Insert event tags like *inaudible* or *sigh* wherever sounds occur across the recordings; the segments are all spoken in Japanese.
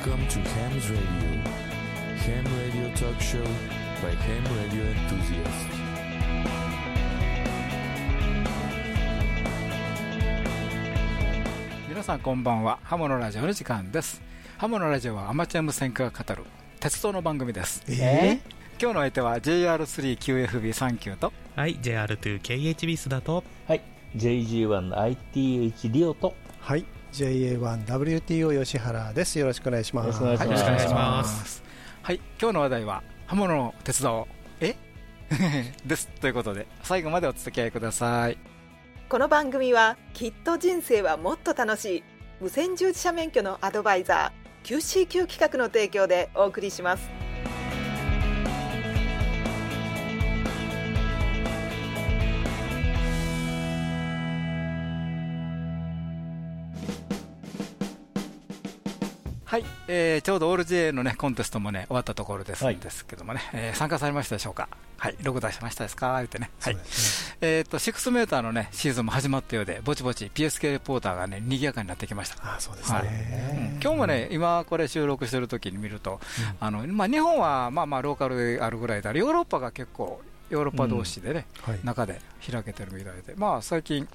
Welcome to Ham's Radio. Ham Radio Talk Show by Ham Radio Enthusiasts. 皆さんこんばんはハモのラジオの時間ですハモのラジオはアマチュア無線化が語る鉄道の番組ですえ今日の相手は JR3QFB39 とはい JR2KHB 須田とはい JG1ITH リオとはい JA1WTO 吉原です。よろしくお願いします。よろしくお願いします。よろしくお願いします。はい。今日の話題は刃物の鉄道。え？*laughs* です。ということで最後までお付き合いください。この番組はきっと人生はもっと楽しい無線従事者免許のアドバイザー QCQ 企画の提供でお送りしますはい、えーちょうどオール J のねコンテストもね終わったところですはい。んですけどもね、えー参加されましたでしょうか？はいログ出しましたですか？言ってね。はい。そうですえっ、と6メーターのねシーズンも始まったようでぼちぼち PSK レポーターがね賑やかになってきました。あそうですはい。ね、うん。今日もね、今これ収録してる時に見ると、あのまあ、日本はまあまあローカルであるぐらいである、ヨーロッパが結構、ヨーロッパ同士でね、はい。中で開けてるみたいで、まあ、最近、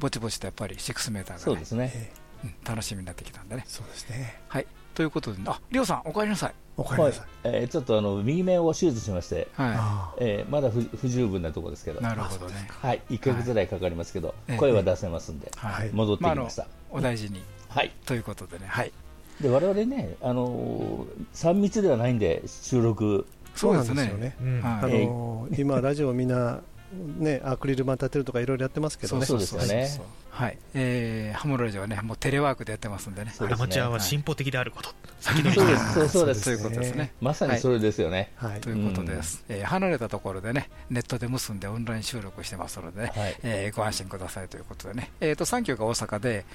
ぼちぼちとやっぱり6メーターが、ねそうですね。えうん楽しみになってきたんでね。そうですね。はい、ということで、ありょうさん、おかえりなさい。はいおかえりなさい、えーちょっとあの右目を手術しまして、はあえーまだ不不十分なところですけど。い、なるほどね。はい。1ヶ月ぐらいかかりますけど、ええ。声は出せますんで、はい。戻ってきました、あのお大事に。はい。ということでね、はい、で我々ね、あのー、3密ではないんで収録。そうなんですよね。うん。はいあのー今ラジオみんなねアクリル板立てるとかいろいろやってますけどね。そうですよねそうはい、えー、ハムロラジオはね、もうテレワークでやってますんでね。アマチュアは進歩的であること、先取りそうですそうそうですそういうことですね。まさにそれですよね、はい。ということです、えー離れたところでね、ネットで結んでオンライン収録してますのでね、はい。えーご安心くださいということでね、えー、と3級が大阪で、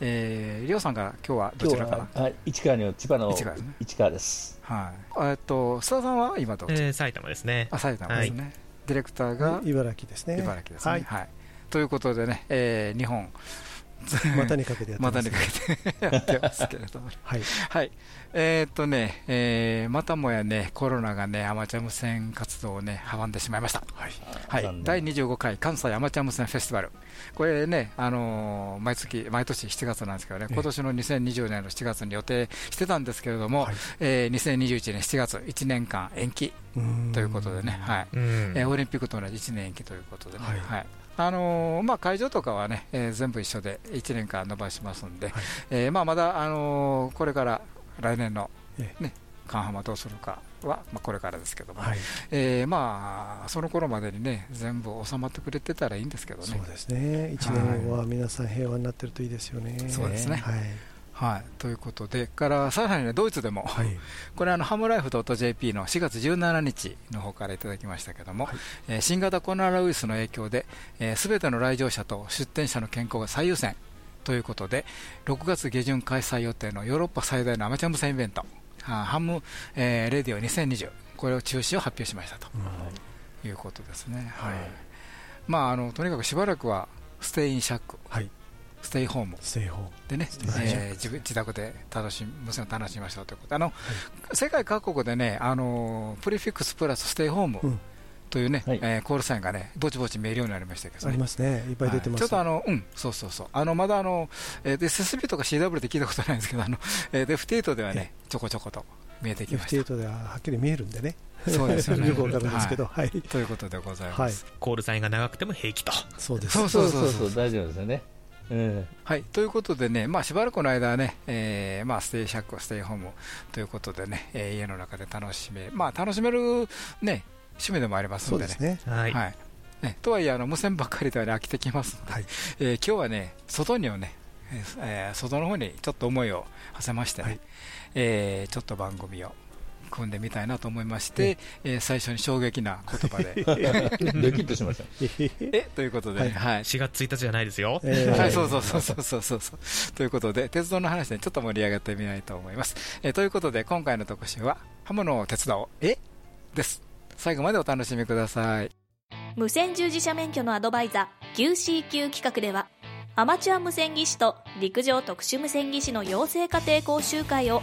えー、りょうさんが今日はどちらかな？は、はい、市川に千葉の市川ですね。市川です。はい、えっと須田さんは今どっち、えー埼玉ですね。あ埼玉ですね、ディレクターが茨城ですね。茨城ですね。はい。はい。ということでね、えー日本、*laughs* 股にかけてやってます股にかけてやってますけれども、はい。はい、えーっとね、えーまたもやね、コロナがね、アマチュア無線活動をね、阻んでしまいました。はい。はい。第25回関西アマチュア無線フェスティバル、これね、あのー毎月、毎年7月なんですけどね、ええ。今年の2020年の7月に予定してたんですけれども、はい。えー2021年7月、1年間延期ということでね、はい。うん。えーオリンピックと同じ1年延期ということでね、はい。はいあのーまあ、会場とかはね、えー全部一緒で1年間延ばしますんで、はい。えーまあ、まだ、あのーこれから来年の、えね、カンハマどうするかは、まあ、これからですけども、はい。えーまあ、その頃までにね、全部収まってくれてたらいいんですけどね。そうですね。一年後は皆さん平和になってるといいですよね。そうですね。はいはい、ということで、からさらにね、ドイツでも、はい。*laughs* これあの、ハムライフ .jp の4月17日の方からいただきましたけども、はい。えー新型コロナウイルスの影響で、す、べ、ての来場者と出店者の健康が最優先。ということで、6月下旬開催予定のヨーロッパ最大のアマチュア無線イベント、あハム、えーレディオ2020、これを中止を発表しましたと。い。うことですね。はい。まあ、あのとにかくしばらくはstay in shack、はいステイホームでね、えー自分自宅で楽しみ無線を楽しみましょうということ。であの、世界各国でね、あの prefix plus ステイホームうん。というね、はい。えーコールサインがね、ぼちぼち見えるようになりましたけど、ね、ありますね。いっぱい出てます。はい。ちょっとあの、うん、そうそうそう、あのまだあの、えー、で SSB とか CW って聞いたことないんですけど、あのえー、で FT8 ではね、ちょこちょこと見えてきました。F8 でははっきり見えるんでね。そうですよね。よくわかるんですけど。はい。ということでございはい。ます。コールサインが長くても平気と。そうです。そう。そうそうそう。大丈夫ですよねうんはい、ということでね、まあ、しばらくの間はね、えーまあ、 stay shack、ステイホームということでね、えー家の中で楽しめ、まあ、楽しめる、ね、趣味でもありますのでね。はい、はい。ね、とはいえあの無線ばっかりでは、ね、飽きてきますので、はい。えー今日はね外にはね、えーえー外の方にちょっと思いを馳せましてね、はい。えーちょっと番組を組んでみたいなと思いまして、えー最初に衝撃な言葉で。*laughs* ドキッとしました。*laughs* えということで、ねはい。4月1日じゃないですよ、えーはい、そうそうそうそうそうそう。そう。ということで、鉄道の話でちょっと盛り上がってみたいと思います。えーということで、今回の特集は、刃物を鉄道、え？です。最後までお楽しみください。無線従事者免許のアドバイザー QCQ 企画ではアマチュア無線技師と陸上特殊無線技師の養成家庭講習会を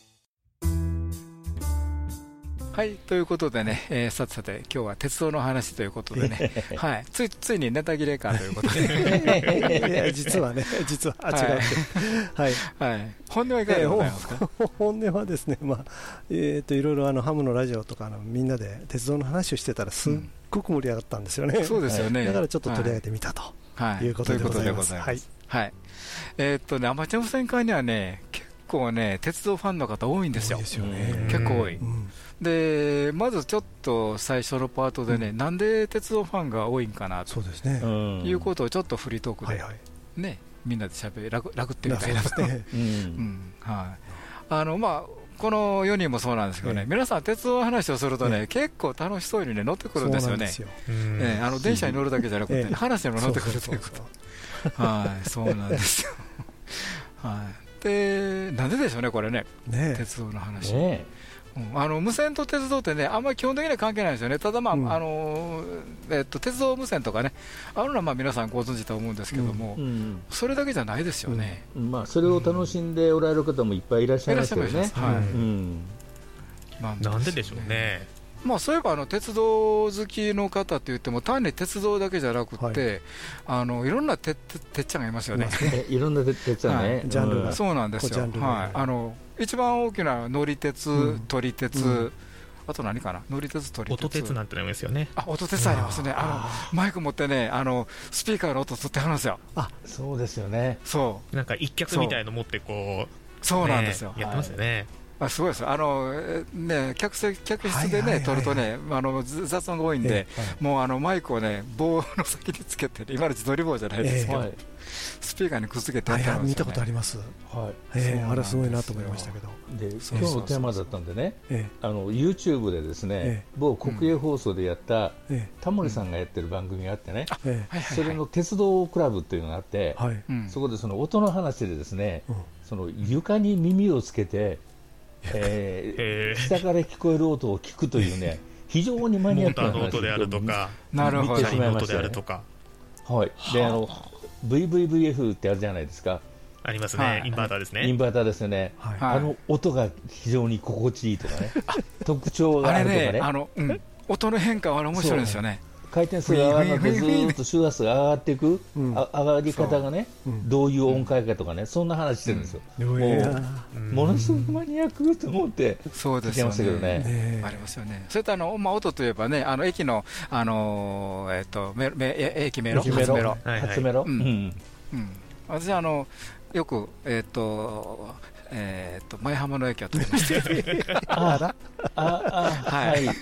はい、ということでね、えーさてさて、今日は鉄道の話ということでね、*laughs* はい、ついついにネタ切れかということで、*laughs* 実はね、実は、あ、違うって。はい。はい、本音はいかがでございますか？えーほ *laughs* 本音はですね、まあ、えっと、いろいろあの、ハムのラジオとか、あの、みんなで鉄道の話をしてたら、すっごく盛り上がったんですよね。そうですよね。だからちょっと取り上げてみたとはい、いうことでございます。はい。はい。えーっとね、アマチュア無線会にはね、結構ね、鉄道ファンの方多いんですよ。すよね。結構多い。うんで、まずちょっと最初のパートでね、なんで鉄道ファンが多いんかなとそうですね。うんいうことをちょっとフリートークではいはい。ね、みんなでしゃべり、楽楽ってみたいな。そうですね。ううんん、はい。あの、まあ、この4人もそうなんですけどね、ええ皆さん鉄道の話をするとね、え結構楽しそうにね、乗ってくるんですよね。そうなんうんええあの電車に乗るだけじゃなくて、ええ話にも乗ってくるとそいううこと。はい、そうなんですよ。はい。で、なんででしょうね、これね、ね鉄道の話。ねうん。あの無線と鉄道ってね、あんまり基本的には関係ないんですよね、ただ、まあうん。あのえっと、鉄道無線とかね、あるのはまあ皆さんご存知と思うんですけども、うんそれだけじゃないですよね。まあ、それを楽しんでおられる方もいっぱいいらっしゃいますけどね。なんででしょうね。まあ、そういえばあの鉄道好きの方って言っても、単に鉄道だけじゃなくて、あのいろんなてててっちゃんがいますよね。えいろんな鉄はね、はいジャンルがうん。そうなんですよ、はい、あの一番大きな乗り鉄、うん。撮り鉄、うん。あと何かな、乗り鉄、撮り鉄、音鉄なんてのもですよね。あ音鉄ありますね、あのマイク持ってね、あのスピーカーの音、取ってはるんですよ、そうですよね。そなんか一脚みたいの持ってこう、う、そうなんですよ、ねやってますよね。あすごいです。よ、あのえね、客席客室でね、撮るとね、あのず雑音が多いんで、ええもうあのマイクをね、棒の先につけて、今の自撮り棒じゃないですけど、はい。スピーカーにくっつけてやってはるんですよ、ね、ことあります。はええあれすごいなと思いましたけど。い。で、今日のテーマだったんでね、えあの YouTube でですね、え某国営放送でやった、ええタモリさんがやってる番組があってね、ええ。はいはいはい。それの鉄道クラブっていうのがあって、そこでその音の話でですね、うん。その床に耳をつけて、え *laughs* えー、下から聞こえる音を聞くというね、*laughs* 非常にマー、ニアックな話モーターの音であるとか、なるほど。見てしまいましたよねであるとか、はい、であの VVVF ってあるじゃないですか、ありますはい。ね、インバーターですね。インバーターですよね、はい。はいあの音が非常に心地いいとかね、特徴があれあるとかね、ね、あのうん、音の変化はあれ面白いんですよね。回転数が上がるのとずーっと周波数が上がっていく、うん。あ上がり方がね、う。ん。どういう音階かとかね、そんな話してるんですよ、えもえうものすごくマニアックと思って聞きそうですよね。ましたけどね。ありますよね。それとあの、まあ、音といえばね、あの駅の、あのーえっ、と、メメえ駅メロ、初メロ。初メロ。はいはい。初メロ、うん。うん。うん。私あの、よく、えっ、と、えっ、と、前浜の駅を通りました。*laughs* あああはい。はい、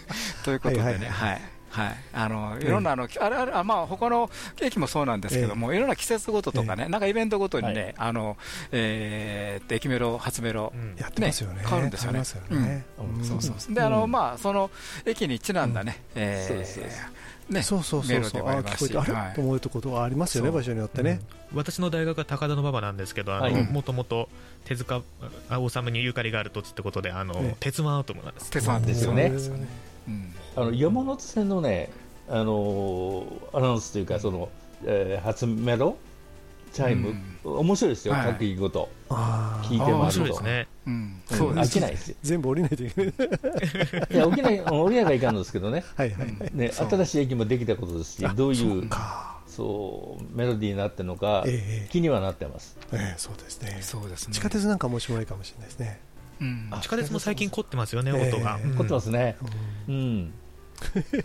ということでね、ははいい。はい、あのいろんなあの、あれあれあまあ他の駅もそうなんですけども、いろんな季節ごととかね、なんかイベントごとにね、あのえー駅メロ、初メロ、うん。やってますよね。ね変わるんですよね。そうそうそう。であの、まあ、その駅にちなんだね、えねそうそうそうそう。あ聞こえて、あはい。れと思うとことがありますよね、場所によってね。私の大学は高田馬場なんですけど、あはい。のもともと手塚治虫にゆかりがある土地ってことで、あのええ。鉄腕アトムなんです。鉄腕ですよねあの山手線のね、あのーアナウンスというか、その、えー初メロ、チャイム、面白いですよ、はい各駅ごと、ああ。聞いても面らうと。白いですね。うんうんそうです飽きないですよ。全部降りないといけない。いや、起きない、降りなきゃいかんのですけどね、はいはいはい。ね、新しい駅もできたことですしあ、どういそう。そう、メロディーになってるのか、ええ気にはなってます。ええそうですね。そうですね地下鉄なんかもしもいいかもしれないですね。うんあ地下鉄も最近凝ってますよね、ええ音が。うん凝ってますね。うんうん。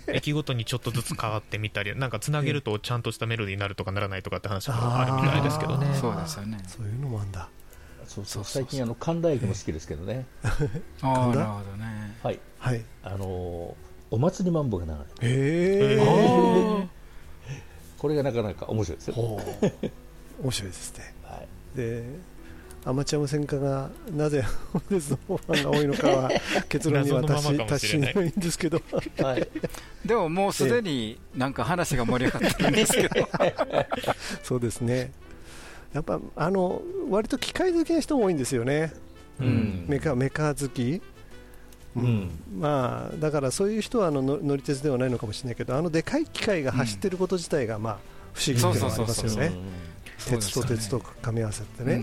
駅ごとにちょっとずつ変わってみたり、*laughs* なんかつなげるとちゃんとしたメロディーになるとかならないとかって話もあるみたいですけどね。そうですよねそういうのもあんだ。そうそう、最近、あの、神田駅も好きですけどね。*laughs* ああ神田なるほどねはい。はい。あのーお祭りマンボが流れる。へえ。あ *laughs* これがなかなか面白いですよ。面白いですね。はい。で、アマチュア無線化がなぜ *laughs* 鉄道ファンが多いのかは結論には達し達しないんですけど、はい、でももうすでになんか話が盛り上がってるんですけど、*laughs* そうですね、やっぱあの割と機械好きな人も多いんですよね、うん。メカメカ好き、うん。まあ、だからそういう人はあのの乗り鉄ではないのかもしれないけど、あのでかい機械が走ってること自体が、まあ、不思議っていうのがありますよね、鉄と鉄と噛み合わせてね。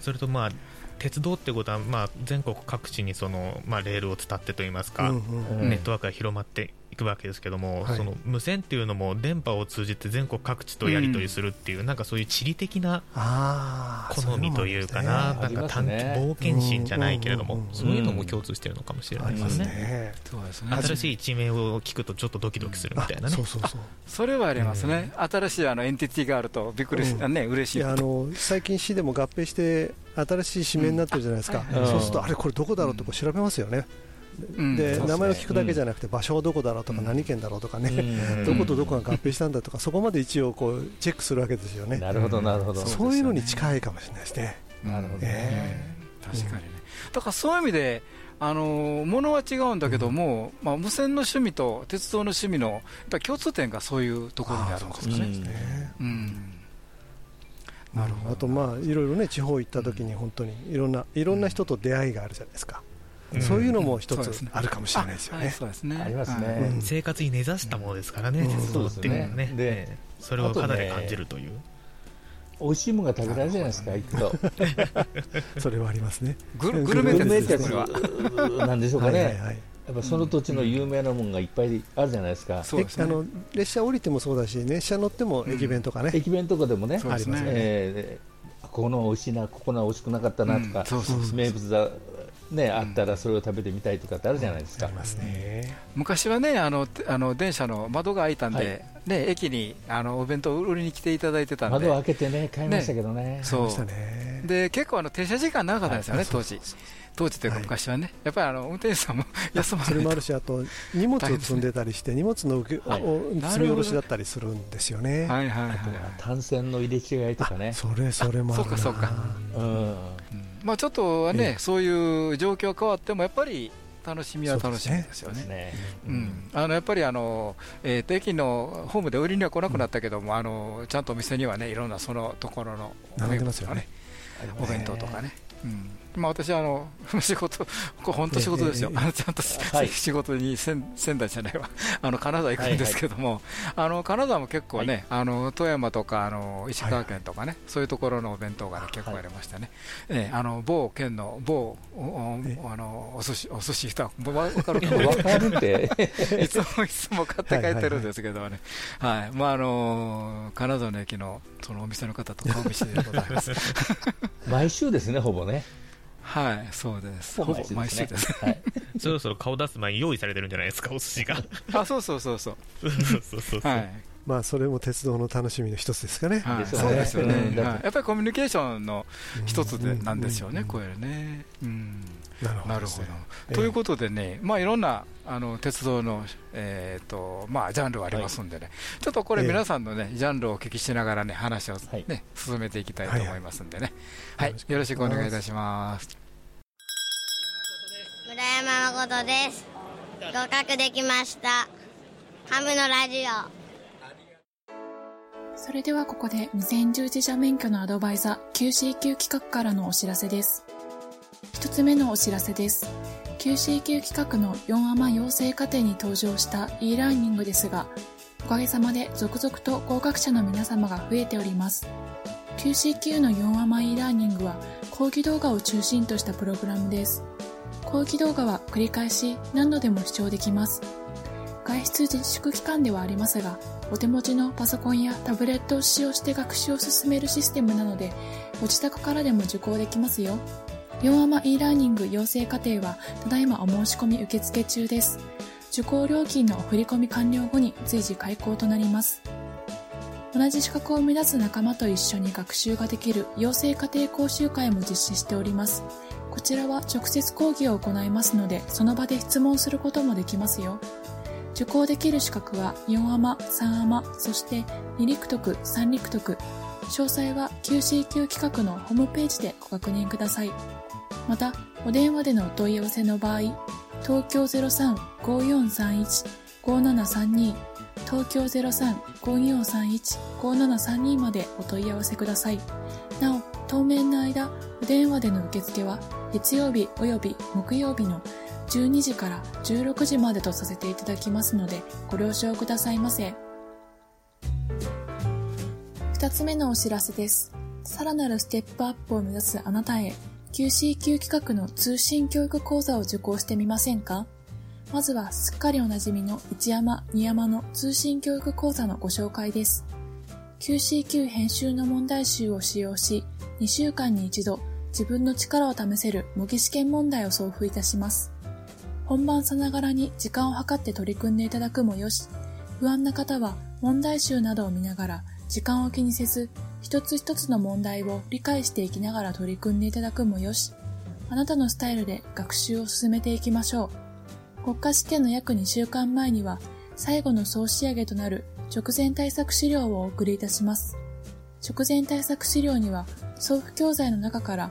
それとまあ鉄道ってことは、まあ、全国各地にその、まあ、レールを伝ってといいますか、ネットワークが広まっていくわけですけども、はい。その無線っていうのも電波を通じて全国各地とやり取りするっていう、なんかそういう地理的な好みというかな、そういうのもなんか探ね冒険心じゃないけれどもうんうんうん、そういうのも共通してるのかもしれないでね。ね。すね。新しい地名を聞くとちょっとドキドキするみたいなね。あそ。うそうそう。それはありますね、新しいあのエンティティがあるとびっくりし、うん。ね嬉しいあの最近市でも合併して新しい市名になってるじゃないですか、うんそうするとあれこれどこだろうってこう調べますよね、うんで名前を聞くだけじゃなくて場所はどこだろうとか何県だろうとかね、うん。どことどこが合併したんだとかそこまで一応こうチェックするわけですよね、なるほどなるほど。そういうのに近いかもしれないですね。なるほどえ確かにね、だからそういう意味で、あのものは違うんだけども、まあ、無線の趣味と鉄道の趣味のやっぱり共通点がそういうところにあるんですよね。なるほど。あとまあいろいろね地方行った時に本当にいろんないろんな人と出会いがあるじゃないですか、うんそういうのも一つあるかもしれないですよね。そうですね。ありますね。生活に根ざしたものですからね、うん。鉄道っていうのはね。そうですね。でええそれを肌で感じるという、美味しいものが食べられるじゃないですか行くと。*laughs* それはありますね。グルメって。なんでしょうかね。やっぱその土地の有名なものがいっぱいあるじゃないですか。そうですね。えあの列車降りてもそうだし列車乗っても駅弁とかね、駅弁とかでもねそうですね。えーここの美味しいなここの美味しくなかったなとか名物だねあったらそれを食べてみたいとかってあるじゃないですか。昔はねあの、てあの電車の窓が開いたんで、はい。ね、駅にあのお弁当を売りに来ていただいてたんで、窓を開けてね買いましたけどね。そう。で結構あの停車時間長かったんですよね、はい当時。当時というかはい。昔はね、やっぱりあの運転手さんも *laughs* 休まないとそれもあるし、あと荷物を積んでたりして、荷物の受け、はい。お積み下ろしだったりするんですよね。はいはいはいあとは単線の入れ違いとかね。それそれもあるな。そうかそうか。うん。うんまあ、ちょっとはね、えそういう状況変わっても、やっぱり楽しみは楽しみですよね。ね。うん、あのやっぱりあの、えーと駅のホームで売りには来なくなったけども、あのちゃんとお店にはねいろんなそのところの並んでますよね。お弁当とかね。うんまあ、私はあの仕事、これ本当仕事ですよ、あのちゃんと、はい。仕事に仙仙台じゃないわ、あの金沢行くんですけども、あの金沢も結構ね、あの富山とかあの石川県とかね、そういうところのお弁当が、ね、結構ありましたね、ええあの某県の某おあのお寿司お寿司とわ分かるかな？わかるって。*laughs* いつもいつも買って帰ってるんですけどね、はい。まああの金沢の駅のそのお店の方と顔見知りでございます。*laughs* 毎週ですねほぼねはい、そうです。ほぼ毎週です。はい *laughs* そろそろ顔出す前に用意されてるんじゃないですか、お寿司が。あ、そうそうそうそう。*laughs* そうそうそうそう。はい。まあそれも鉄道の楽しみの一つですかね。はい、そうですよね。やっぱりコミュニケーションの一つでうんなんですよね、うん。これね。うん。なるほどなるほど。ええということでね、まあいろんなあの鉄道のえっ、とまあジャンルはありますんでね、ちょっとこれええ皆さんのねジャンルをお聞きしながらね話をね、はい。進めていきたいと思いますんでね。はいい、ははいよろしくお願いいたします。村山誠です。合格できました。ハムのラジオそれではここで無線従事者免許のアドバイザー QCQ 企画からのお知らせです。一つ目のお知らせです。QCQ 企画の4アマ養成課程に登場した e ラーニングですが、おかげさまで続々と合格者の皆様が増えております。QCQ の4アマ e ラーニングは講義動画を中心としたプログラムです。講義動画は繰り返し何度でも視聴できます。外出自粛期間ではありますが、お手持ちのパソコンやタブレットを使用して学習を進めるシステムなので、ご自宅からでも受講できますよ。4アマ e ラーニング養成課程は、ただいまお申し込み受付中です。受講料金の振込完了後に随時開講となります。同じ資格を目指す仲間と一緒に学習ができる養成課程講習会も実施しております。こちらは直接講義を行いますので、その場で質問することもできますよ。受講できる資格は4アマ、3アマ、そして2陸徳、3陸徳、詳細は QCQ 企画のホームページでご確認ください。また、お電話でのお問い合わせの場合、東京03-5431-5732東京03-5431-5732までお問い合わせください。なお、当面の間、お電話での受付は月曜日及び木曜日の12時から16時までとさせていただきますので、ご了承くださいませ。二つ目のお知らせです。さらなるステップアップを目指すあなたへ、QCQ 企画の通信教育講座を受講してみませんか？まずはすっかりおなじみの一山二山の通信教育講座のご紹介です。QCQ 編集の問題集を使用し、2週間に一度自分の力を試せる模擬試験問題を送付いたします。本番さながらに時間を計って取り組んでいただくもよし、不安な方は問題集などを見ながら時間を気にせず、一つ一つの問題を理解していきながら取り組んでいただくもよし、あなたのスタイルで学習を進めていきましょう。国家試験の約2週間前には、最後の総仕上げとなる直前対策資料をお送りいたします。直前対策資料には、送付教材の中から、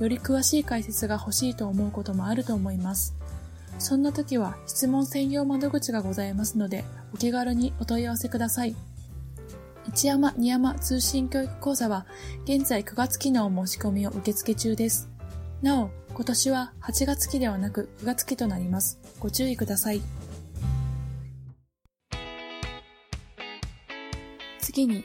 より詳しい解説が欲しいと思うこともあると思います。そんな時は質問専用窓口がございますので、お気軽にお問い合わせください。一山二山通信教育講座は現在9月期のお申し込みを受付中です。なお、今年は8月期ではなく9月期となります。ご注意ください。次に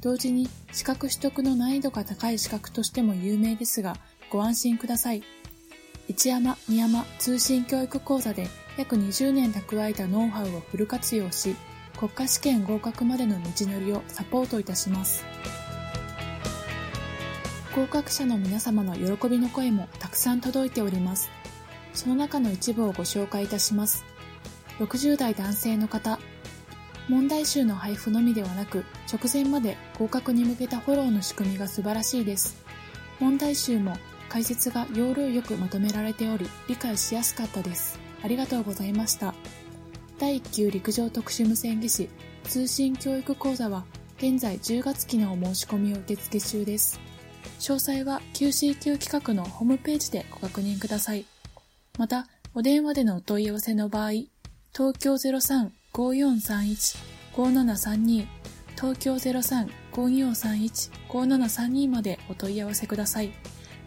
同時に資格取得の難易度が高い資格としても有名ですが、ご安心ください。一山二山通信教育講座で約20年蓄えたノウハウをフル活用し、国家試験合格までの道のりをサポートいたします。合格者の皆様の喜びの声もたくさん届いております。その中の一部をご紹介いたします。60代男性の方、問題集の配布のみではなく、直前まで合格に向けたフォローの仕組みが素晴らしいです。問題集も解説が要領よくまとめられており、理解しやすかったです。ありがとうございました。第1級陸上特殊無線技師通信教育講座は、現在10月期のお申し込みを受付中です。詳細は QCQ 企画のホームページでご確認ください。また、お電話でのお問い合わせの場合、東京03 03-5431-5732東京03-5431-5732までお問い合わせください。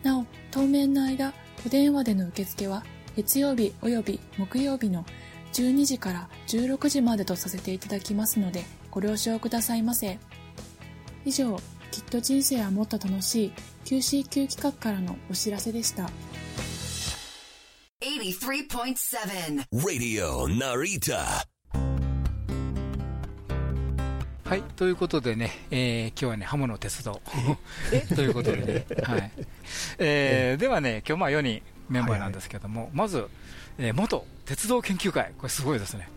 なお、当面の間、お電話での受付は月曜日及び木曜日の12時から16時までとさせていただきますので、ご了承くださいませ。以上、きっと人生はもっと楽しい QCQ 企画からのお知らせでした。83.7 Radio Narita. はい、ということでね、えー今日はね、ハムの鉄道。*laughs* ということでね、はい。えーではね、今日まあ4人メンバーなんですけども、まず、えー元鉄道研究会、これすごいですね、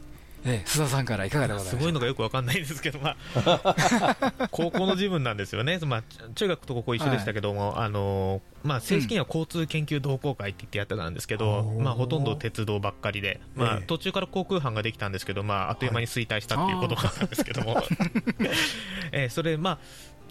えー須田さんからいかがでございますごいのがよくわかんないんですけど、まあ、*laughs* 高校の自分なんですよね、まあ、中学と高校一緒でしたけども、あのまあ、正式には交通研究同好会って言ってやってたんですけど、まあ、ほとんど鉄道ばっかりで、まあええ。途中から航空班ができたんですけど、まあ、あっという間に衰退したっていうことなんですけども、*laughs* えーそれ、まあ、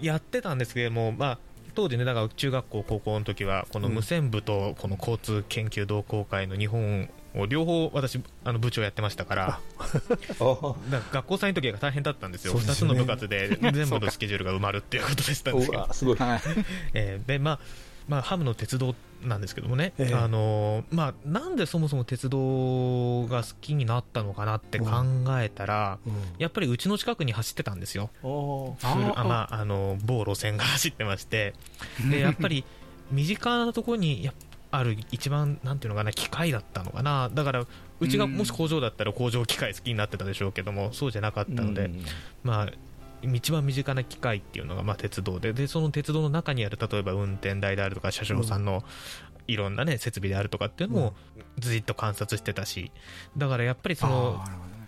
やってたんですけども、まあ、当時ね、だから中学校、高校の時は、この無線部とこの交通研究同好会の日本を両方私、あの部長やってましたから、だから学校祭の時が大変だったんですよ、2ですよね。の部活で全部のスケジュールが埋まるっていうことでしたんですけど、すごい。は *laughs* いえーでまあまあ、ハムの鉄道なんですけどもね、ええ。あのまあ、なんでそもそも鉄道が好きになったのかなって考えたら、うん。やっぱりうちの近くに走ってたんですよ、あまあ、あの某路線が走ってまして、でやっぱり身近なところにやっある一番、なんていうのかな、機械だったのかな、だから、うちがもし工場だったら工場機械好きになってたでしょうけども、そうじゃなかったので、うん。まあ、一番身近な機械っていうのがまあ鉄道で。でその鉄道の中にある例えば運転台であるとか車掌さんのいろんな、ね、設備であるとかっていうのもずっと観察してたし。だからやっぱりその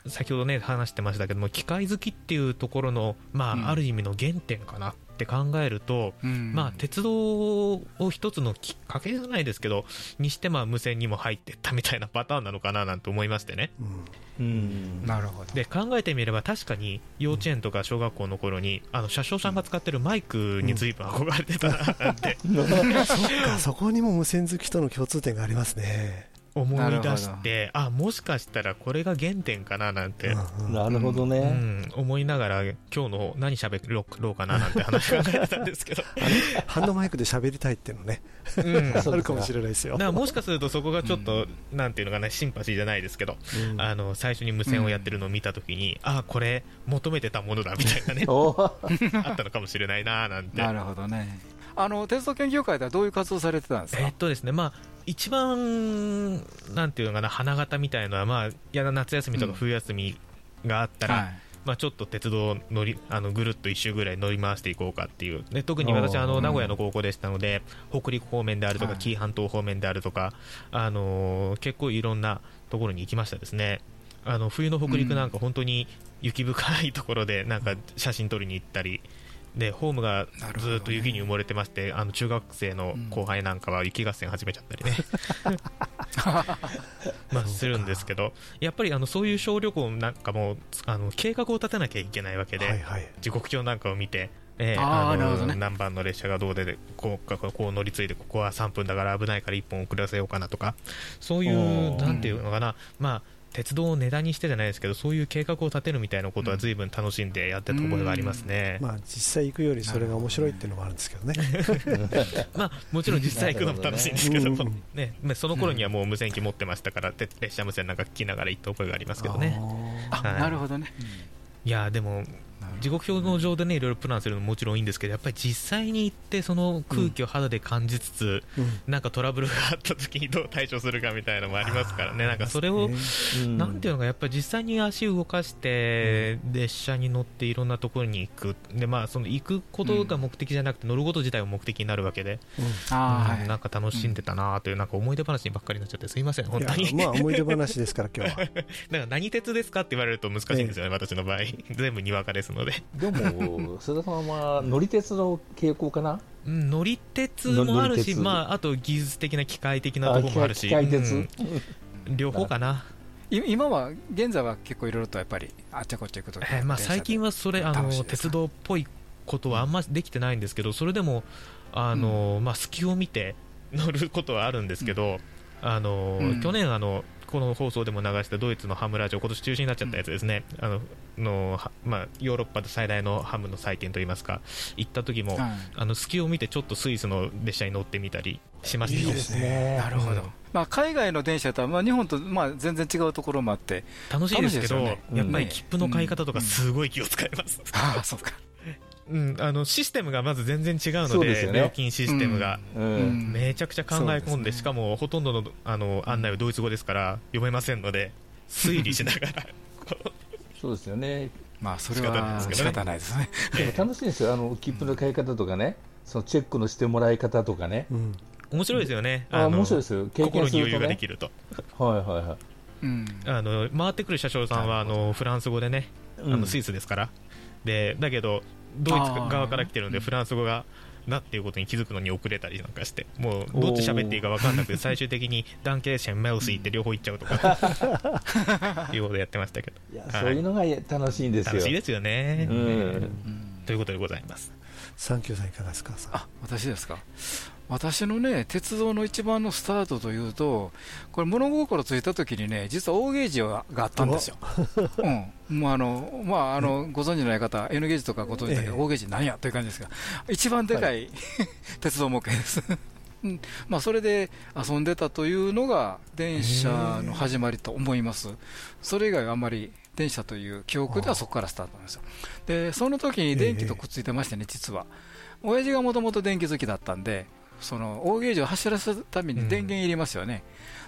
先ほどね話してましたけども機械好きっていうところの、まうん。あ、ある意味の原点かなって考えると、うん。まあ、鉄道を一つのきっかけじゃないですけどにしてまあ無線にも入ってったみたいなパターンなのかななんて思いましてね。うん。なるほど。で考えてみれば確かに幼稚園とか小学校の頃にあの車掌さんが使ってるマイクに随分憧れてたななん。て *laughs* そっかそこにも無線好きとの共通点がありますね思い出してあもしかしたらこれが原点かななんて、うんうん。なるほどうね。ん、思いながら今日の何喋ろうかななんて話考えてたんですけど、*laughs* ハンドマイクで喋りたいっていうのね。うん、*laughs* あるかもしれないですよ。らもしかするとそこがちょっと、なんていうのかなシンパシーじゃないですけど、うん。あの最初に無線をやってるのを見たときに、あこれ求めてたものだみたいなね *laughs* あったのかもしれないななんて。なるほどね。あの鉄道研究会ではどういう活動されてたんですか？えっとですね、まあ、一番、なんていうのかな、花形みたいのは、まあ、や夏休みとか冬休みがあったら、はい。まあ、ちょっと鉄道乗りあのぐるっと一周ぐらい乗り回していこうかっていう、で特に私、あの名古屋の高校でしたので、北陸方面であるとか、はい。紀伊半島方面であるとか、あのー結構いろんなところに行きましたですね。あの冬の北陸なんか本当に雪深いところでなんか写真撮りに行ったり、でホームがずっと雪に埋もれてまして、あの中学生の後輩なんかは雪合戦始めちゃったりね、*laughs* *laughs* まあ、するんですけど、やっぱりあのそういう小旅行なんかもあの計画を立てなきゃいけないわけで、はいはい。時刻表なんかを見て、えーあの何番の列車がどうでこうかこう乗り継いでここは3分だから危ないから1本遅らせようかなとかそういうなんていうのかな、まあ、鉄道を値段にしてじゃないですけどそういう計画を立てるみたいなことは随分楽しんでやってた覚えがありますね、まあ実際行くよりそれが面白いっていうのもあるんですけどね。*laughs* まあ、もちろん実際行くのも楽しいんですけどねねまあその頃にはもう無線機持ってましたから、て列車無線なんか聞きながら行った覚えがありますけどね。あはい。なるほどね。いやーでも時刻表の上でねいろいろプランするのももちろんいいんですけどやっぱり実際に行ってその空気を肌で感じつつ、うん。なんかトラブルがあった時にどう対処するかみたいなのもありますからね。なんかそれを、うん。なんていうのかやっぱり実際に足を動かして、列車に乗っていろんなところに行く。でまあその行くことが目的じゃなくて乗ること自体も目的になるわけで、うん。なんか楽しんでたなというなんか思い出話ばっかりになっちゃってすいません本当に。まあ思い出話ですから今日は。*laughs* だから何鉄ですかって言われると難しいんですよね、私の場合。全部にわかですのででも、須田さんは乗り鉄の傾向かな？うん乗り鉄もあるし、まあ、あと技術的な機械的なところもあるし、機械鉄、うん。両方かな、い今は現在は結構いろいろとやっぱりあっちゃこっちゃ行くとえーまあ、最近はそれあの鉄道っぽいことはあんまできてないんですけど、それでもあの、まあ、隙を見て乗ることはあるんですけど、あのうん。去年あの、この放送でも流したドイツのハムラジオ、今年中止になっちゃったやつですね、あののはまあ、ヨーロッパで最大のハムの祭典といいますか、行った時も、はい。あの隙を見てちょっとスイスの列車に乗ってみたりしましたよ。いいですね。なるほど、まあ、海外の電車とは、まあ、日本とまあ全然違うところもあって、楽しいですけどね。やっぱりうん。切符の買い方とかすごい気を使います、ああ、そうか、うん、あのシステムがまず全然違うのでね。料金システムが、うん。うん。めちゃくちゃ考え込んでね。しかもほとんどのあの案内はドイツ語ですから読めませんので推理しながら *laughs* そうですよね。まあ、それは仕方ないですね。でも楽しいんですよ、あの切符の買い方とかね、そのチェックのしてもらい方とかね、うん。面白いですよね。あの面白いですよ、経験すると心に余裕がでね、きると。はいはいはい。うん。あの回ってくる車掌さんはあのフランス語でねあうん。のスイスですから、でだけどドイツ側から来てるのでフランス語がだっていうことに気づくのに遅れたりなんかしてもうどっち喋っていいか分かんなくて *laughs* 最終的にダンケーシェンメルシーって両方言っちゃうとか *laughs* いうことやってましたけど。いや、はいそういうのが楽しいんですよ。楽しいですよね、うん。うん。ということでございますサンキューさんいかがですかあ私ですか？私のね鉄道の一番のスタートというとこれ物心ついた時にね実は大ゲージがあったんですよ、うん、もうあのまああのご存知のない方 N ゲージとかご存知だけど、ええ。大ゲージなんやという感じですが一番でかい、*laughs* 鉄道模型です。うん。まあ、それで遊んでたというのが電車の始まりと思います、それ以外はあんまり電車という記憶ではそこからスタートなんですよ、でその時に電気とくっついてましてね、実は、親父がもともと電気好きだったんで、その大ゲージを走らせるために電源いりますよね、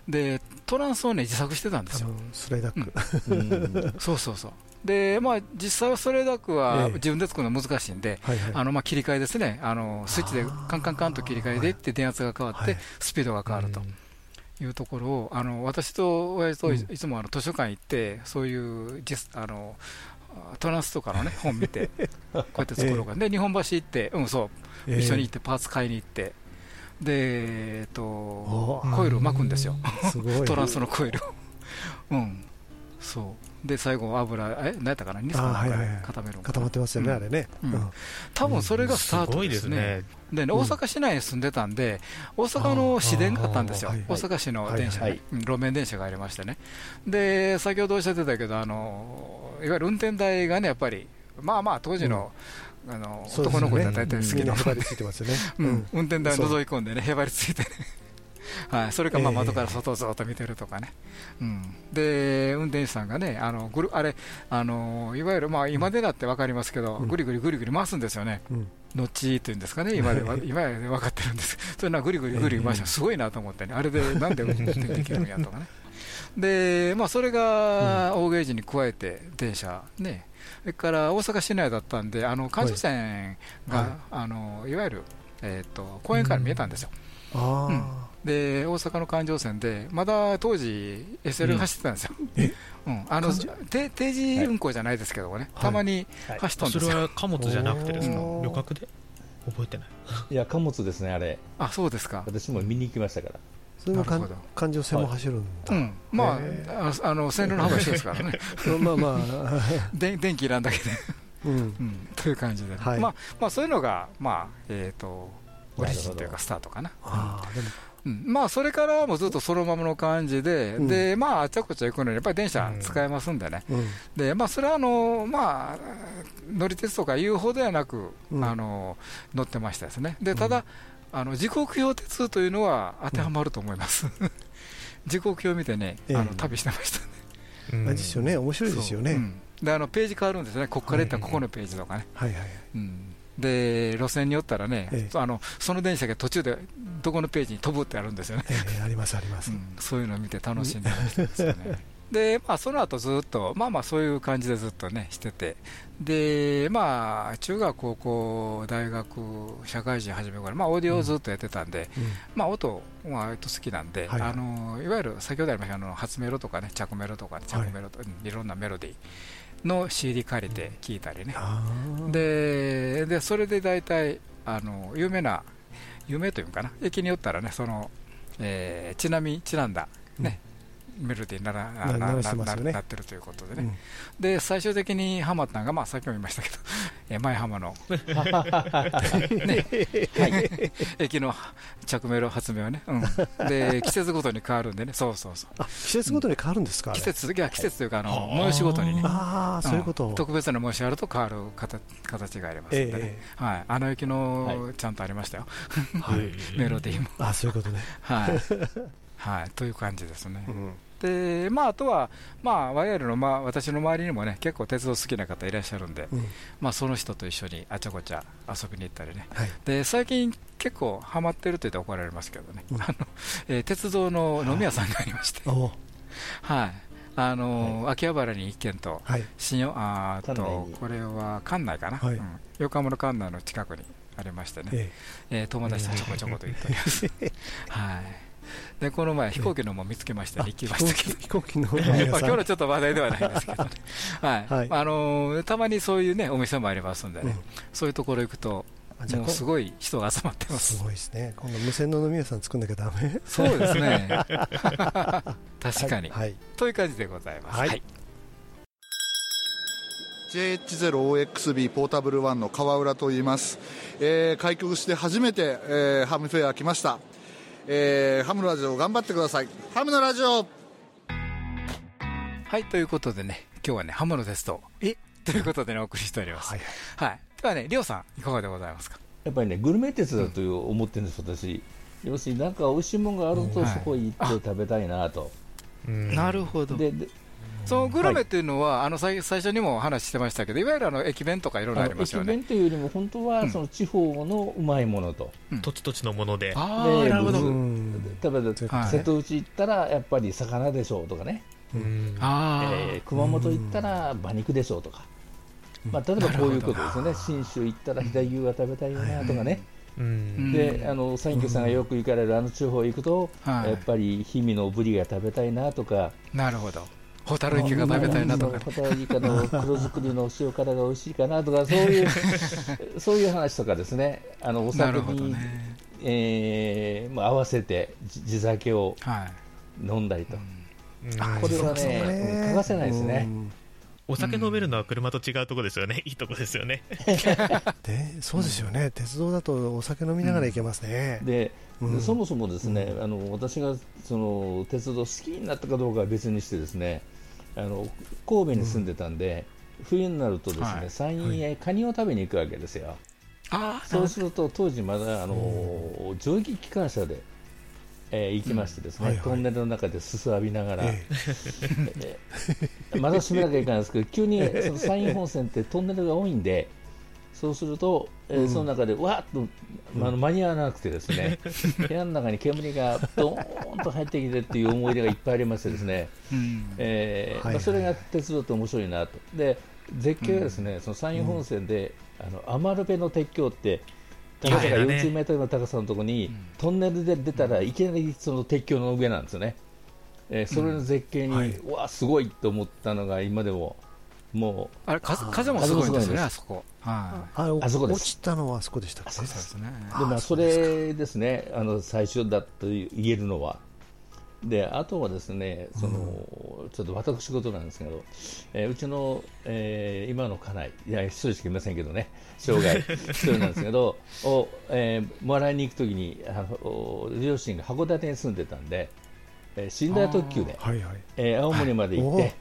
でトランスをね自作してたんですよ、スライダック、そうそうそう。でまあ、実際はストレーダックはええ。自分で作るの難しいんで、切り替えですね、あのスイッチでカンカンカンと切り替えていって、電圧が変わって、スピードが変わるというところを、あの私と親父といいつもあの図書館行って、そういう実あのトランスとかの、ね、*laughs* 本見て、こうやって作ろうか、で日本橋行って、うん、そう、ええ。一緒に行って、パーツ買いに行って、で、えっと、おコイルを巻くんですよ。*laughs* トランスのコイルを。うん。そうで最後油え何やったかな？ニスか固める固まってますよね、うん。あれね、うん。うん。多分それがスタートですね。でね。大阪市内に住んでたんで、大阪の市電があったんですよ。大阪市の電車路面電車がありましてね、で先ほどおっしゃってたけど、あのいわゆる運転台がね、やっぱり、まあまあ、当時の,、あの男の子には大体好きな。みんなへばりついてますよね、うん。運転台を覗き込んでね、へばりついてね。はい、それかまあええ。窓から外をずっと見てるとかね、うん、で運転手さんがね、あのぐるあれあの、いわゆる、まあ、今でだって分かりますけど、ぐりぐりぐりぐり回すんですよね、うん。ノッチっていうんですかね、今では。*laughs* 今で分かってるんです、それなぐりぐりぐり回して、すごいなと思ってね、あれで *laughs* なんで運転できるんやとかね。でまあ、それが大ゲージに加えて電車ね、それから大阪市内だったんで、あの環状線が、はい。あのいわゆる、えー、と公園から見えたんですよ。あうんで大阪の環状線で、まだ当時、SL 走ってたんですよ、うん。あの定定時運行じゃないですけどもね、はい。たまに走ったんですよ、それは貨物じゃなくてですか？旅客で？覚えてない？いや貨物ですねあれ。あそうですか、私も見に行きましたから。それもなるほど。環状線も走るんだ、うん、まへあ、ああの線路の幅一緒ですからね、*laughs* まあまあ、*laughs* で電気いらんだけで、うん、うん、という感じで。ね、はい。まあまあ、そういうのが、まあえー、とオリジンというか、スタートかな。ああでもうん。まあ、それからもずっとそのままの感じで、うん。でまあ、あちゃこちゃ行くのに、やっぱり電車使えますんでね、うん。でまあ、それはあの、まあ、乗り鉄とかいうほどではなく、うん。あの乗ってましたですね、でただ、あの時刻表鉄というのは当てはまると思います、*laughs* 時刻表見てね、あえ。えの旅してましたね。あれですよね。面白いですよね、であのページ変わるんですね、ここから行ったらここのページとかね。はいはい。うんで路線によったらね、ええ。あのその電車が途中でどこのページに飛ぶってあるんですよね、ええありますあります、うんそういうのを見て楽しんでましたですよね。でまあ、その後ずっと、まあまあそういう感じでずっとね、してて、でまあ、中学、高校、大学、社会人始めから、まあ、オーディオをずっとやってたんで、うん。まあ、音は割と好きなんで、はい。あのいわゆる先ほどありましたあの初メロとかね、着メロとか、ね、着メロとか、うんいろんなメロディーの CD 借りて聴いたりね、ででそれで大体あの有名な有名というかな？駅によったらねその、えーちなみちなんだ、ねメロディーにならなななななってるということでね、うん。で最終的にハマったのが、まあ、さっきも言いましたけど、*laughs* えー前浜の、*laughs* ね。駅の着メロ発明はね、うん、で季節ごとに変わるんでね、そうそうそう、あ季節ごとに変わるんですか、季節いや季節というかあの、催しごとにね、ああそういうこと、ん特別な催しあると変わる形形がありますんでね、えはい、あの駅の、はちゃんとありましたよ、はい。*laughs* メロディーも。あそういうことね、はい。はい、という感じですね。うんでまあ、あとは、まあ、我々の、まあ、私の周りにもね、結構鉄道好きな方いらっしゃるんで、うん。まあ、その人と一緒にあちゃこちゃ遊びに行ったりね、はい。で最近結構ハマってると言って怒られますけどね、うん。あのえー鉄道の飲み屋さんがありまして、おはい。あのー秋葉原に1軒と、はい。新よあとこれは館内かな、はい。うん。横浜の館内の近くにありましてね、ええ。ー友達とちょこちょこと言っております。*laughs* はい *laughs* でこの前、飛行機のも見つけまして、えあ行きましたけど、飛行機の *laughs* まあ今日のちょっと話題ではないですけど。ね、はい。はい。あのーたまにそういう、ね、お店もありますんでね、うん。そういうところ行くと、もうすごい人が集まってます。す。ごいですね。今度無線の飲み屋さん作んなきゃダメ。そうですね。*laughs* 確かに、はい。という感じでございます。はい。はい JH0OXB ポータブル1の川浦と言います、えー開局して初めて、えーハムフェア来ました、えーハムのラジオ頑張ってください。ハムのラジオ。はい、ということでね、今日はね、ハムのテスト、え？ということでね、お送りしております。はい。はい、ではね、りょうさん、いかがでございますか？やっぱりねグルメ鉄だという思ってるんです私。要するになんか美味しいものがあると、はい。そこ行って食べたいなと、なるほどででそのグルメっていうのは、あの最最初にもお話ししてましたけど、いわゆるあの駅弁とかいろいろありますよね。駅弁というよりも本当はその地方のうまいもの。と、土地土地のもので。あーなるほど。例えば、はい。瀬戸内行ったらやっぱり魚でしょうとかね、あー。えー熊本行ったら馬肉でしょうとか、まあ、例えばこういうことですよね、信州行ったら飛騨牛が食べたいよなとかね。であのサインキューさんがよく行かれるあの地方行くと、はい。やっぱり氷見のブリが食べたいなとか、なるほど。ホタルイカが食べたいなとか。ね。ホタルイカの黒作りの塩辛が美味しいかなとか、そういう *laughs* そういう話とかですね、あのおな酒に、ね。えーまあ、合わせて地地酒を飲んだりと、これはね、うん欠かせないですね。お酒飲めるのは車と違うところですよね、いいとこですよね。*laughs* でそうですよね、鉄道だとお酒飲みながら行けますね。でうん。そもそもですね、あの私がその鉄道好きになったかどうかは別にしてですねあの神戸に住んでたんで、冬になるとですね、はい。山陰へカニを食べに行くわけですよ。あーそうすると当時まだあの蒸気機関車で、えー行きましてですね、うん。はいはい。トンネルの中ですす浴びながら、ええ。ー *laughs* まだ閉めなきゃいけないんですけど急にその山陰本線ってトンネルが多いんでそうすると、えーうんその中でわーっと、まああの間に合わなくてですね *laughs* 部屋の中に煙がドーンと入ってきてっていう思い出がいっぱいありましてですね、うん。えまあ、それが鉄道って面白いなと。で絶景はですね、その山陰本線で、あの余部の鉄橋って高さがはいはい40メートルの高さのところに、トンネルで出たらいきなりその鉄橋の上なんですよね。えーそれの絶景に、はい。うわすごいと思ったのが今でももう。あれ風風もすごいんですよね、あそこ。はああそこ落ちたのはあそこでしたっけ？い。そうですね。でまあ、それですね、あの最初だと言えるのは。であとはですねその、ちょっと私事なんですけど、えーうちの、えー今の家内、いや、一人しかいませんけどね、生涯一人なんですけど、*laughs* を、えーもらいに行くときにあの、お両親が函館に住んでたんで、えー寝台特急で、はいはい。えー青森まで行っはい。て、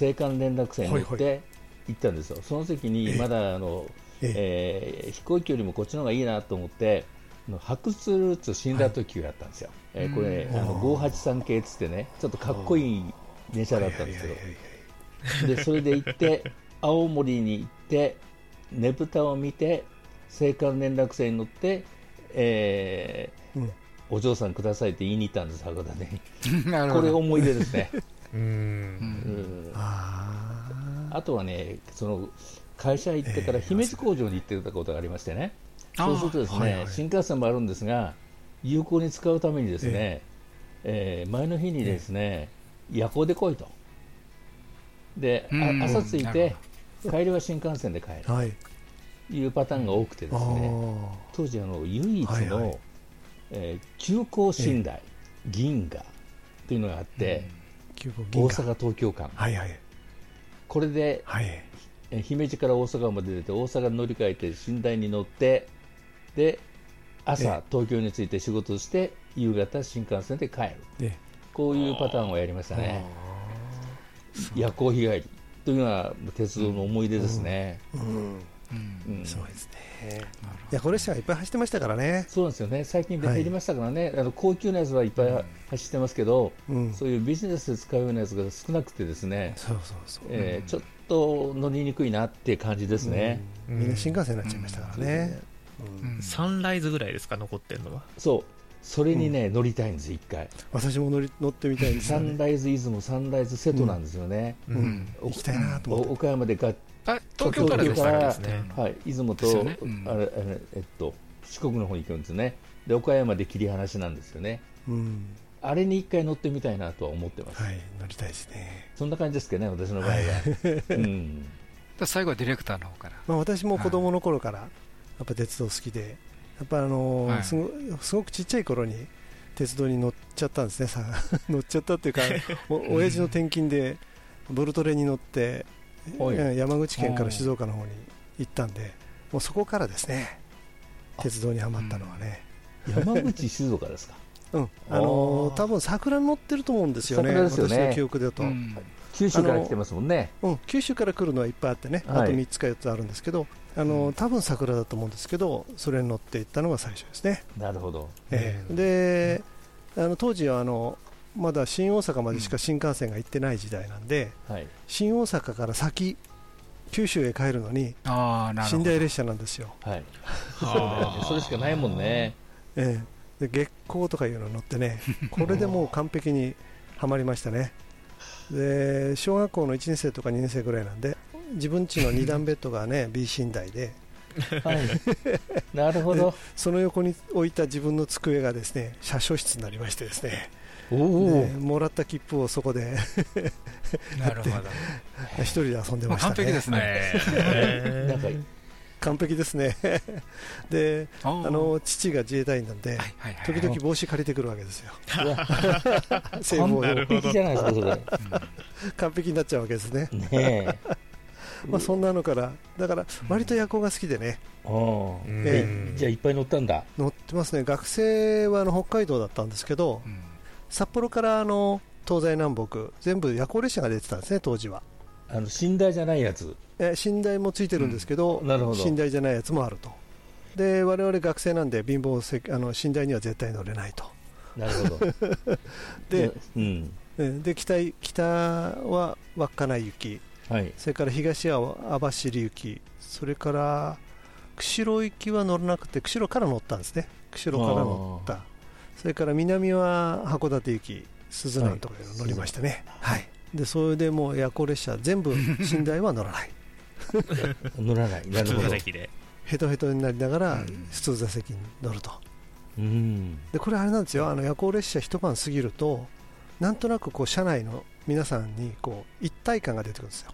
青函連絡船に乗っはいて行ったんですよ、その時にまだあの、ええ。ー飛行機よりもこっちの方がいいなと思って、あの発掘ルーツ寝台特急やったんですよ、えーこれ、うんあの583系っつってね、ちょっとかっこいい電車だったんですけど、でそれで行って、青森に行って、ねぶたを見て、青函連絡船に乗って、えーうん。お嬢さんくださいって言いに行ったんです、函館に。*laughs* これ思い出ですね。ああとはね、その会社行ってから姫路工場に行ってたことがありましてね、あー。そうするとですね、はいはい。新幹線もあるんですが、有効に使うためにですね、えー前の日にですね、夜行で来いと。で、朝着いて、帰りは新幹線で帰る。あ、はい。というパターンが多くてですあね、ー。当時あの唯一の、はいはい。えー急行寝台、銀河というのがあって、大阪東京間、はいはい。これではい。えー姫路から大阪まで出て大阪に乗り換えて寝台に乗ってで朝え東京に着いて仕事をして夕方新幹線で帰る。で、こういうパターンをやりましたね。夜行日帰り。というのは鉄道の思い出ですね、うん。うんそうですね。いや、これ車がいっぱい走ってましたからね。そうなんですよね最近減りましたからね、あの高級なやつはいっぱい走ってますけど、うん。そういうビジネスで使うようなやつが少なくてですね、そうそうそう。えーちょっと乗りにくいなっていう感じですね、みんな新幹線になっちゃいましたからね。うんサンライズぐらいですか、残ってるのは？そうそれにね、乗りたいんです一回私も乗り乗ってみたいんですサ。ンライズ出雲、サンライズ瀬戸なんですよね。行きたいなと思って。お岡山でがあ東京からでした。ですね。はい、出雲と、ねうんあれあれえっと、四国の方に行くんですね、で岡山で切り離しなんですよね、うん。あれに一回乗ってみたいなとは思ってます、はい、乗りたいですね。そんな感じですけどね、私の場合は。うん。で *laughs* 最後はディレクターの方から。まあ、私も子供の頃から、やっぱ鉄道好きで、やっぱあのーはい。すごすごくちっちゃい頃に鉄道に乗っちゃったんですね、さ *laughs* 乗っちゃったっていうか、*laughs* お親父の転勤でボルトレに乗って、山口県から静岡の方に行ったんで、もうそこからですね、鉄道にはまったのはね。山口、静岡ですか、*laughs* うん、あのー多分桜に乗ってると思うんですよね、よね。私の記憶だと。うん。九州から来てますもんね、うん、九州から来るのはいっぱいあってね、あと3つか4つあるんですけど、あの多分桜だと思うんですけど、それに乗っていったのが最初ですね。なるほど、えー、であの当時はあのまだ新大阪までしか新幹線が行ってない時代なんで、はい、新大阪から先、九州へ帰るのに寝台列車なんですよ。はい、そうね、それしかないもんね。ええ、で月光とかいうの乗ってね、*laughs* これでもう完璧にはまりましたね。で小学校の1年生とか2年生ぐらいなんで、自分家の2段ベッドがね *laughs* B 寝台で。はい、なるほど。*laughs* その横に置いた自分の机がですね車掌室になりましてですねおもらった切符をそこで *laughs* なるほど。一人で遊んでましたね、完璧ですね。完璧ですね。*laughs* であの父が自衛隊員なんで、時々帽子借りてくるわけですよ。*laughs* 制服完璧じゃないですかそれ、完璧になっちゃうわけですね。ねまあそんなのからだから割と夜行が好きでね、えじゃあいっぱい乗ったんだ。乗ってますね。学生はあの北海道だったんですけど、札幌からあの東西南北全部夜行列車が出てたんですね当時は。あの寝台じゃないやつ。え寝台もついてるんですけど,、なるほど。寝台じゃないやつもあると。で我々学生なんで貧乏せあの寝台には絶対乗れないと。なるほど。*laughs* で,、うん、で北北は稚内行き、はい、それから東は網走行き。それから釧路行きは乗らなくて釧路から乗ったんですね。釧路から乗ったそれから南は函館行き鈴蘭とか乗りましたね、はい、はい、でそれでもう夜行列車全部寝台は乗らない。*laughs* 乗らない。なるほど。ヘトヘトになりながら普通座席に乗ると、うん、でこれあれなんですよ。あの夜行列車一晩過ぎるとなんとなくこう車内の皆さんにこう一体感が出てくるんですよ。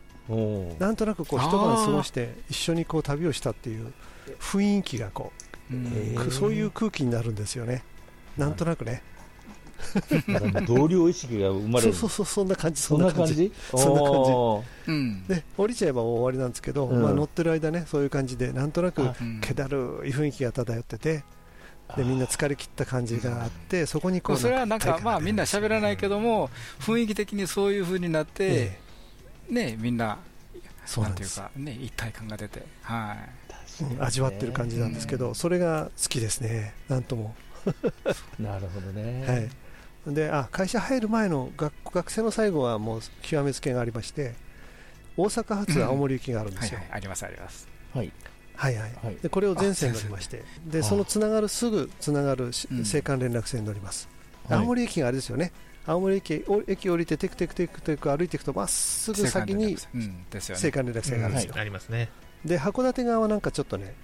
なんとなくこう一晩過ごして一緒にこう旅をしたっていう雰囲気がこうそういう空気になるんですよねなんとなくね。同僚意識が生まれる。そうそうそんな感じそんな感じ？そんな感じ、うん、で降りちゃえば終わりなんですけど、うん、まあ、乗ってる間ねそういう感じでなんとなく気だるい雰囲気が漂っててでみんな疲れ切った感じがあってそこにこうそれはなんかまあみんな喋らないけども雰囲気的にそういうふうになって、ええ、ねみんなそうなんていうかね一体感が出てはい、うん、味わってる感じなんですけど、それが好きですね。なんとも *laughs* なるほどね、はい、であ会社入る前の学学生の最後はもう極めつけがありまして大阪発青森行きがあるんですよ、はいはい、ありますあります。はい。はいはい、はい、でこれを全線乗りましてでそのつながるすぐつながる青函連絡船に乗ります、うん、青森駅があれですよね。青森駅駅降りてテクテクテクテク歩いていくとまっすぐ先に青函連絡船があるんですよ、ありますねで函館側はなんかちょっとね、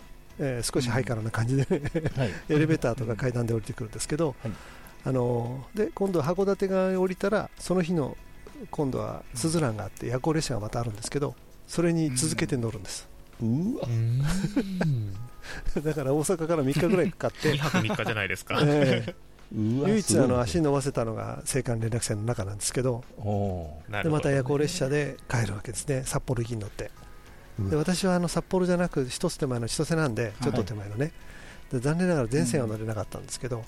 えー、少しハイカラな感じで、はい、*laughs* エレベーターとか階段で降りてくるんですけど、はい、あのー、で今度は函館側に降りたらその日の今度はすずらんがあって夜行列車がまたあるんですけどそれに続けて乗るんです、うわ。*laughs* だから大阪から3日ぐらいかかって *laughs* 2泊3日じゃないですか、えー唯一あの足伸ばせたのが青函連絡船の中なんですけどでまた夜行列車で帰るわけですね。札幌行きに乗ってで私はあの札幌じゃなく一つ手前の千歳なんでちょっと手前のね、で残念ながら全線は乗れなかったんですけど、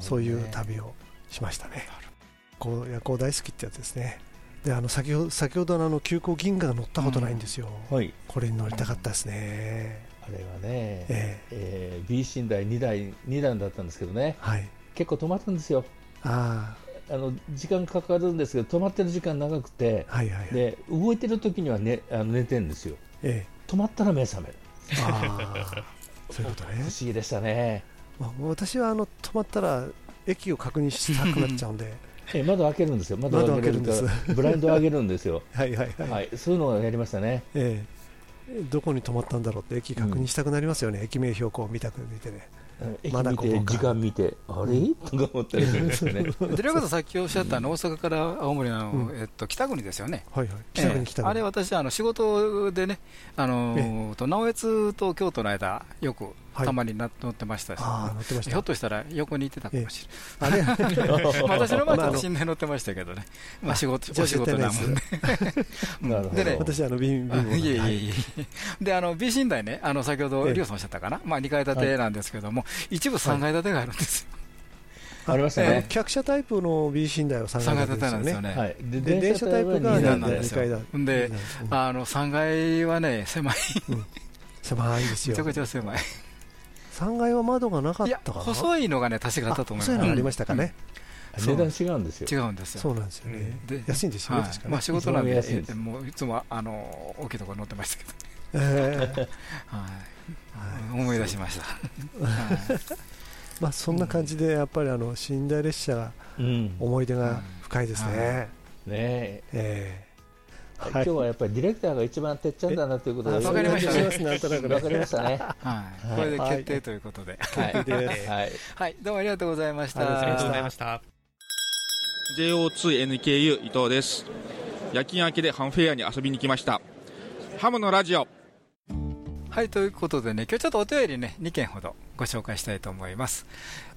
そういう旅をしましたね。こう夜行大好きってやつですね。であの先ほど先ほどのあの急行銀河が乗ったことないんですよ、はい、これに乗りたかったですね、あれはね、えーえー、B 寝台2台2段だったんですけどね、はい、結構止まったんですよ。ああ。の時間かかるんですけど止まってる時間長くて、はいはいはい、で動いてる時には、ね、あの寝てるんですよ、ええ、止まったら目覚める。あそういうことね。不思議でしたね、まあ、私はあの止まったら駅を確認したくなっちゃうんで。*laughs* え窓開けるんですよ。窓開けるんです。ブラインド上げるんですよ。*laughs* はいはい。はい、はい、そういうのをやりましたね、ええ、どこに止まったんだろうって駅確認したくなりますよね、うん、駅名標高見たく見てねまだここ時間見て、あれ、うん、とか思ったりする。ん *laughs* ですね。どれこそさっきおっしゃったの、大阪から青森の、うん、えっと、北国ですよね。はいはい、北国、北国。あれ、私、あの仕事でね、あのと直江津と京都の間、よくたまに乗ってましたし、ひょっとしたら横にいてたかもしれない。*laughs* 私の場合は信頼乗ってましたけどね、まあ仕事、お仕事なもんで。でね、私、あの、貧乏いえいえいえ。で、あの、B 寝台ね、あの、先ほど、リオさんおっしゃったかな、まあ2階建てなんですけども、一部3階建てがあるんですよ。ありましたね。客車タイプの B 寝台は3階建てなんですよね。はい。で電車タイプが2階だ。で、あの3階はね狭い。狭いですよ。めちゃくちゃ狭い。3階は窓がなかったかな？細いのがね確かあったと思います。細いのがありましたかね？値段違うんですよ。違うんですよ。そうなんですよね。で安いんですよね。まあ仕事なんで、もういつもあの大きいところ乗ってましたけど。はい。思い出しました。まあそんな感じでやっぱりあの寝台列車思い出が深いですね。ねえ。今日はやっぱりディレクターが一番てっちゃんだなということで、わかりましたね。わかりましたね。はい。これで決定ということで。はい。はい。*laughs* どうもありがとうございました。ありがとうございました。JO2NKU 伊藤です。夜勤明けでハンフェアに遊びに来ました。ハムのラジオ。はい、ということでね、今日ちょっとお便りね、2件ほどご紹介したいと思います。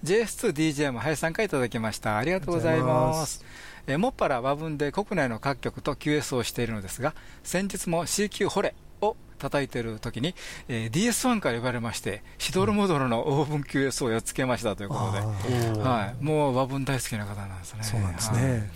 JS2DJ も林さんからいただきました。ありがとうございます。えもっぱら和文で国内の各局と QS をしているのですが、先日も CQ ホレを叩いてる時に、えー、DS1 から呼ばれまして、シドルモドルのオーブン QS をやっつけましたということで、はい、もう和文大好きな方なんですね。そうなんですね。はい、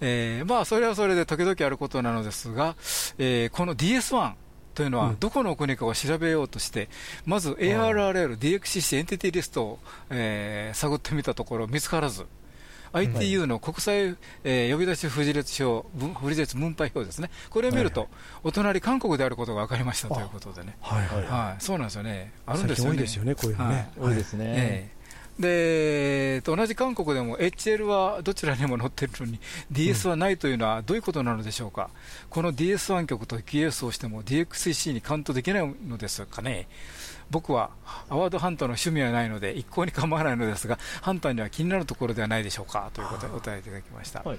えー、まあ、それはそれで時々あることなのですが、えー、この DS1、というのは、どこの国かを調べようとして、まず ARRL、DXCC エンティティリストを、えー、探ってみたところ、見つからず、ITU の国際、えー、呼び出し不時列表、不時列分配表ですね、これを見ると、お隣、韓国であることが分かりましたということでね、はいはいはい、そうなんですよね、あるんですよね、多いですよね、こういうのね。多いですね。で同じ韓国でも HL はどちらにも載ってるのに DS はないというのはどういうことなのでしょうか、この DS1 局と QS をしても DXCC にカウントできないのですかね？僕はアワードハンターの趣味はないので一向に構わないのですがハンターには気になるところではないでしょうか？ということでお答えいただきました、はい。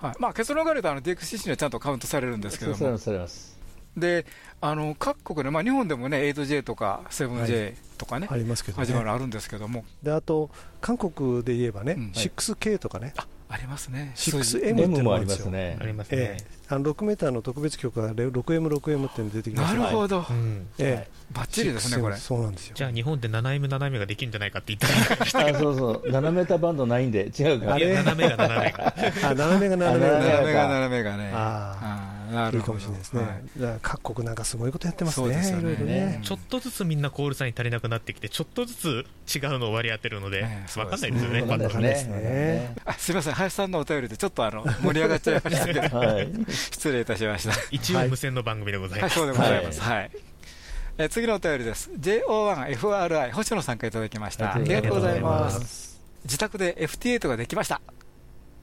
はい。まあ、結論から言うと DXCC にはちゃんとカウントされるんですけどもであの各国で、まあ、日本でもね 8J とか 7J とかね、ありますけど、ね、始まるあるんですけども。であと韓国で言えばね、うん、6K とかね、あありますね。6M っていうのもありますね。ありますね、あの6メーターの特別曲が 6M、6M って出てきますなるほど、ええ。ばっちりですね、これ。そうなんですよ。じゃあ日本で 7M、7M ができるんじゃないかって言ったら。*laughs* あそうそう、7メーターバンドないんで、違うか。あれ？斜めが斜めが。あ、斜めが斜めが。斜めが斜めがね。ああ。なるかもしれないですね、各国なんかすごいことやってますね、いろいろねちょっとずつみんなコールサイン足りなくなってきて、ちょっとずつ違うのを割り当てるので、分かんないですよね、分かんないですね。すみません、林さんのお便りでちょっとあの盛り上がっちゃいましたけど、*laughs* 失礼いたしました。*laughs* 一応無線の番組でございます。そうでございます。はい。え次のお便りです。JO1FRI 星野さんからいただきました。ありがとうございます。自宅で FT8 ができました。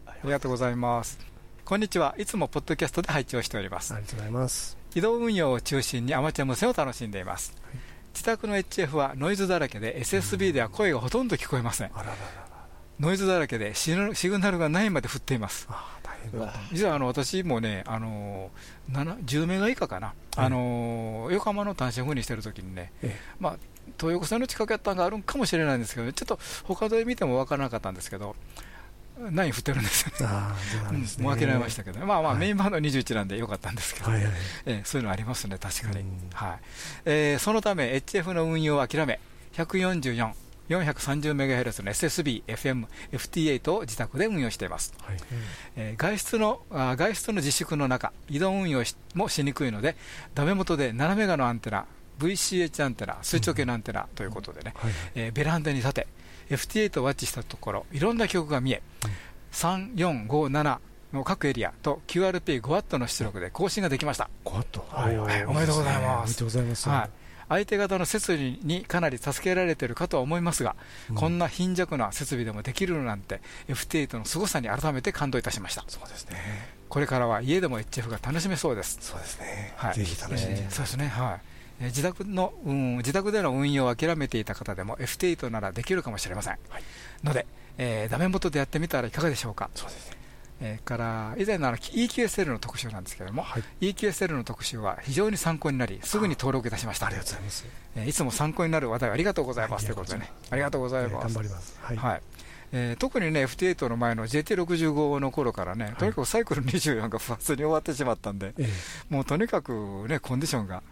ありがとうございます。こんにちは。いつもポッドキャストで配置をしております。ありがとうございます。移動運用を中心にアマチュア無線を楽しんでいます。はい、自宅の HF はノイズだらけで SSB では声がほとんど聞こえません。ノイズだらけでシグナルがないまで振っています。実はあの私もね、あの10メガ以下かな、あの横浜の単身赴任してるときにね、まあ、東横線の近くやったんがあるんかもしれないんですけど、ちょっと他で見ても分からなかったんですけど、9振ってるんです。よね、もう諦めましたけど、まあまあ、メインバンド21なんでよかったんですけど、えそういうのありますね、確かに。はい。えそのため、HF の運用を諦め、144、430MHz の SSB、FM、FT8 を自宅で運用しています、はい。えー、外出のあ外出の自粛の中、移動運用もしにくいので、ダメ元で7メガのアンテナ、VCH アンテナ、垂直系のアンテナということでね、ベランダに立て、FT8 をワッチしたところ、いろんな曲が見え、うん、3457の各エリアと QRP5W の出力で更新ができました。5W、はい、おめでとうございます。おめでとうございます。はい相手方の設備にかなり助けられているかとは思いますが、うん、こんな貧弱な設備でもできるなんて、FT8 の凄さに改めて感動いたしました。そうですね。これからは家でも HF が楽しめそうです。そうですね。はい、ぜひ楽しんで。そうですね。はい。自宅の、うん、自宅での運用を諦めていた方でも FT8 ならできるかもしれません。はい、ので、えー、ダメ元でやってみたらいかがでしょうか。そうですね。えー、から以前の EQSL の特集なんですけれども、はい、EQSL の特集は非常に参考になり、すぐに登録いたしました。ありがとうございます。えー、いつも参考になる話題ありがとうございます、ということでね、ありがとうございます。頑張ります。はい。はいえー、特にね、FT8 の前の JT65 の頃からね、とにかくサイクル24が不発に終わってしまったんで、もうとにかくね、コンディションが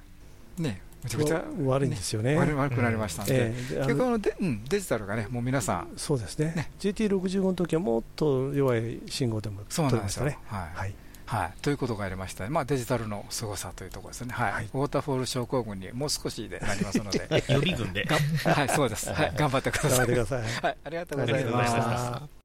ね、めちゃくちゃ、悪いんですよね。悪くなりましたんで、結局あのデ,、うん、デジタルがねもう皆さん。そうですね。ね。GT65 の時はもっと弱い信号でもそうなんですよ。ねはい。はい、ということがありました、まあ、デジタルの凄さというところですね、はい、ウォーターフォール症候群にもう少しでなりますので、*laughs* 予備軍で、*laughs* はい、そうです、はい、頑張ってください。はい、ありがとうございます。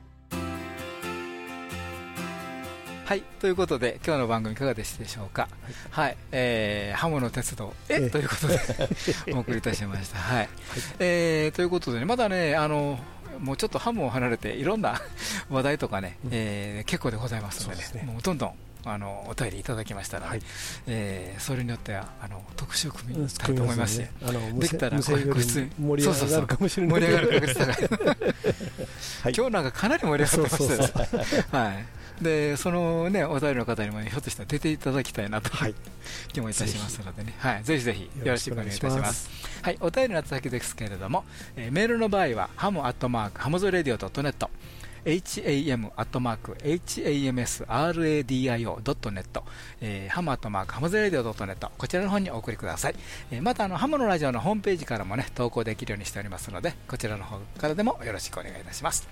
はいということで今日の番組いかがでしたでしょうか？はい、はい、えー、ハモの鉄道え、ということで *laughs* お送りいたしました。はい、はい、えー、ということで、ね、まだねあのもうちょっとハムを離れていろんな *laughs* 話題とかね、うん、えー、結構でございますので、ね、もうどんどんあのお便りいただきましたので、はい、えー、それによってはあの特集を組みたいと思いまして、ね、あのできたらこういう個室盛り上がるかもしれない。盛り上がる確率高い、*laughs* はい、今日なんかかなり盛り上がってましたはいでそのねお便りの方にも、ね、ひょっとしたら出ていただきたいなと、はい、気もいたしますのでね、はい、ぜひぜひよろしくお願いいたします。はい、お便りの先ですけれども、えー、メールの場合はハムアットマークハムズレディオドットネット ham アットマーク hamsradio.net、えー、ハムアットマークハムズラディオドットネットこちらの方にお送りください、えー、またあのハムのラジオのホームページからもね投稿できるようにしておりますのでこちらの方からでもよろしくお願いいたします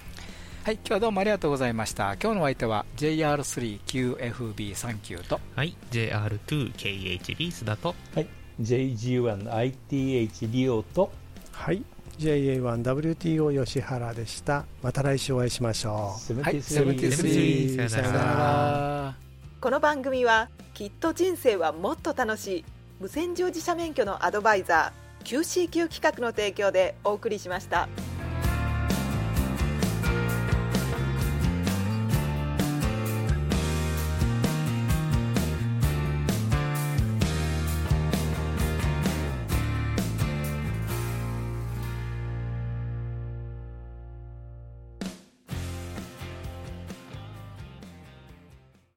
はい、今日はどうもありがとうございました。今日の相手は JR3QFB39 と、はい、JR2KHB 須田と、はい、JG1ITH リオと、はい、JA1WTO 吉原でした。また来週お会いしましょう。はい、セブンティスリー。さよなら。この番組はきっと人生はもっと楽しい無線乗自社免許のアドバイザー QCQ 企画の提供でお送りしました。